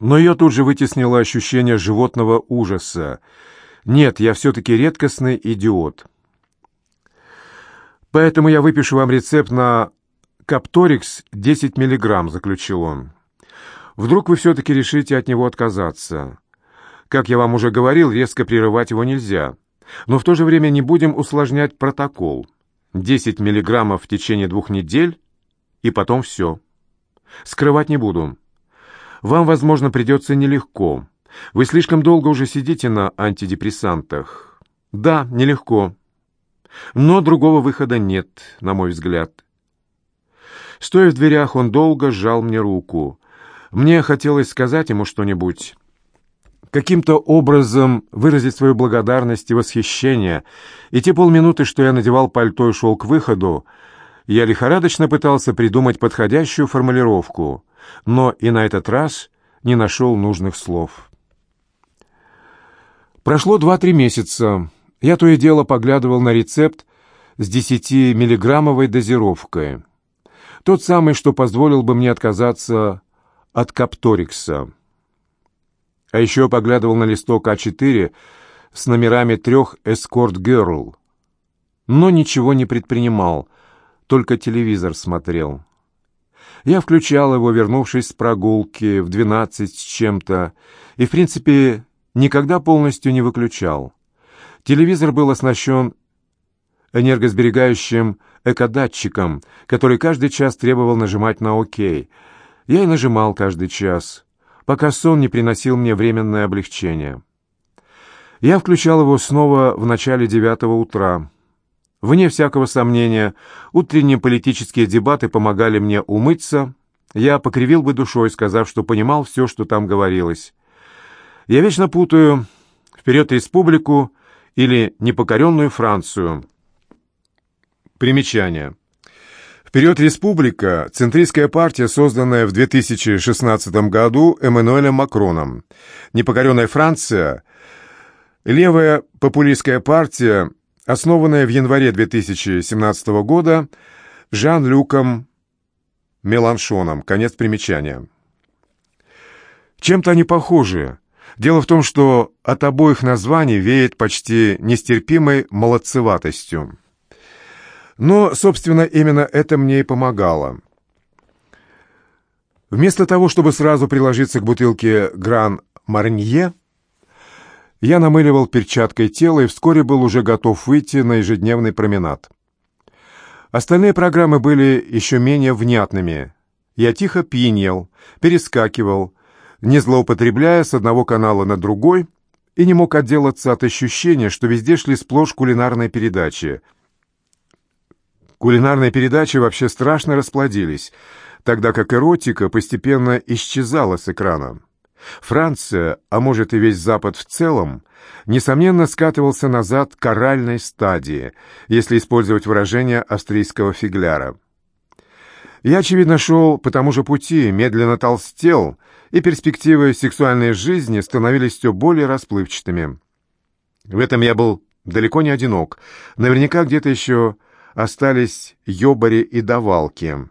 Но ее тут же вытеснило ощущение животного ужаса. Нет, я все-таки редкостный идиот. Поэтому я выпишу вам рецепт на Капторикс 10 миллиграмм, заключил он. Вдруг вы все-таки решите от него отказаться. Как я вам уже говорил, резко прерывать его нельзя. Но в то же время не будем усложнять протокол. 10 миллиграммов в течение двух недель, и потом все. Скрывать не буду. Вам, возможно, придется нелегко. Вы слишком долго уже сидите на антидепрессантах. Да, нелегко. Но другого выхода нет, на мой взгляд. Стоя в дверях, он долго сжал мне руку. Мне хотелось сказать ему что-нибудь, каким-то образом выразить свою благодарность и восхищение, и те полминуты, что я надевал пальто и шел к выходу, я лихорадочно пытался придумать подходящую формулировку, но и на этот раз не нашел нужных слов. Прошло два-три месяца. Я то и дело поглядывал на рецепт с 10-миллиграммовой дозировкой. Тот самый, что позволил бы мне отказаться от капторикса. А еще поглядывал на листок А4 с номерами трех «Эскорт-герл». Но ничего не предпринимал — только телевизор смотрел. Я включал его, вернувшись с прогулки в двенадцать с чем-то, и, в принципе, никогда полностью не выключал. Телевизор был оснащен энергосберегающим экодатчиком, который каждый час требовал нажимать на «Ок». Я и нажимал каждый час, пока сон не приносил мне временное облегчение. Я включал его снова в начале девятого утра. Вне всякого сомнения, утренние политические дебаты помогали мне умыться. Я покривил бы душой, сказав, что понимал все, что там говорилось. Я вечно путаю «Вперед республику» или «Непокоренную Францию». Примечание. «Вперед республика» — центристская партия, созданная в 2016 году Эммануэлем Макроном. «Непокоренная Франция» — левая популистская партия, основанная в январе 2017 года Жан-Люком Меланшоном. Конец примечания. Чем-то они похожи. Дело в том, что от обоих названий веет почти нестерпимой молодцеватостью. Но, собственно, именно это мне и помогало. Вместо того, чтобы сразу приложиться к бутылке «Гран Марнье», я намыливал перчаткой тело и вскоре был уже готов выйти на ежедневный променад. Остальные программы были еще менее внятными. Я тихо пьянел, перескакивал, не злоупотребляя с одного канала на другой, и не мог отделаться от ощущения, что везде шли сплошь кулинарные передачи. Кулинарные передачи вообще страшно расплодились, тогда как эротика постепенно исчезала с экрана. Франция, а может и весь Запад в целом, несомненно скатывался назад к оральной стадии, если использовать выражение австрийского фигляра. Я, очевидно, шел по тому же пути, медленно толстел, и перспективы сексуальной жизни становились все более расплывчатыми. В этом я был далеко не одинок. Наверняка где-то еще остались ёбари и давалки.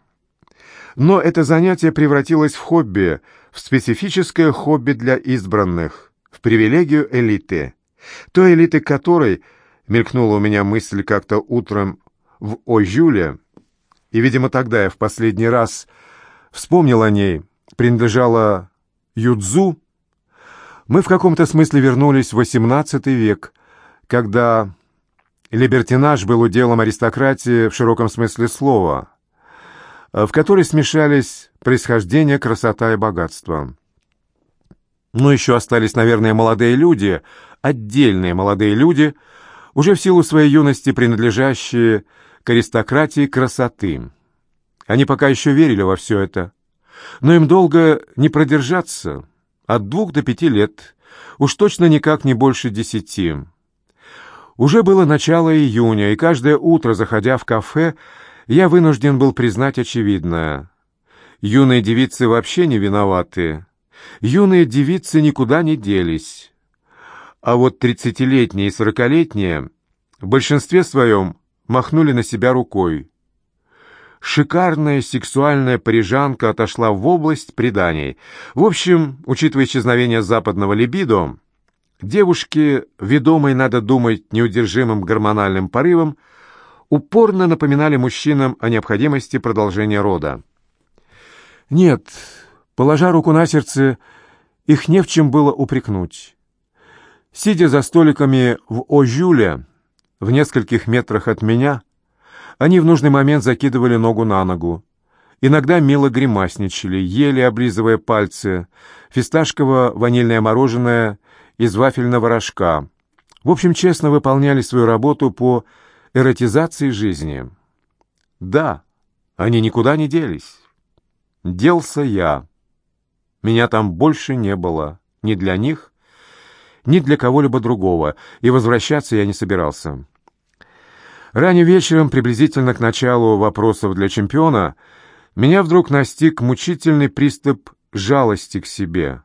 Но это занятие превратилось в хобби, в специфическое хобби для избранных, в привилегию элиты. Той элиты которой, мелькнула у меня мысль как-то утром в Ожюле, и, видимо, тогда я в последний раз вспомнил о ней, принадлежала Юдзу, мы в каком-то смысле вернулись в XVIII век, когда либертинаж был уделом аристократии в широком смысле слова – в которой смешались происхождение, красота и богатство. Но еще остались, наверное, молодые люди, отдельные молодые люди, уже в силу своей юности принадлежащие к аристократии красоты. Они пока еще верили во все это, но им долго не продержаться, от двух до пяти лет, уж точно никак не больше десяти. Уже было начало июня, и каждое утро, заходя в кафе, я вынужден был признать очевидное. Юные девицы вообще не виноваты. Юные девицы никуда не делись. А вот тридцатилетние и сорокалетние в большинстве своем махнули на себя рукой. шикарная сексуальная парижанка отошла в область преданий. В общем, учитывая исчезновение западного либидо, девушки, ведомые, надо думать, неудержимым гормональным порывом, упорно напоминали мужчинам о необходимости продолжения рода. Нет, положа руку на сердце, их не в чем было упрекнуть. Сидя за столиками в Ожюле, в нескольких метрах от меня, они в нужный момент закидывали ногу на ногу. Иногда мило гримасничали, ели, облизывая пальцы, фисташково-ванильное мороженое из вафельного рожка. В общем, честно выполняли свою работу по эротизации жизни. Да, они никуда не делись. Делся я. Меня там больше не было. Ни для них, ни для кого-либо другого, и возвращаться я не собирался. Ранним вечером, приблизительно к началу вопросов для чемпиона, меня вдруг настиг мучительный приступ жалости к себе.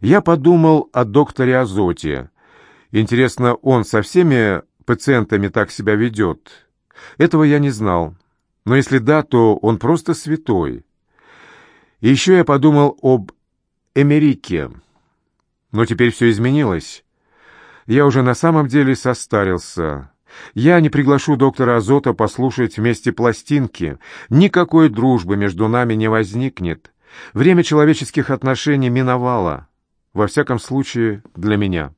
Я подумал о докторе Азоте. Интересно, он со всеми пациентами так себя ведет? Этого я не знал. Но если да, то он просто святой. И еще я подумал об Эмерике. Но теперь все изменилось. Я уже на самом деле состарился. Я не приглашу доктора Азота послушать вместе пластинки. Никакой дружбы между нами не возникнет. Время человеческих отношений миновало. Во всяком случае, для меня».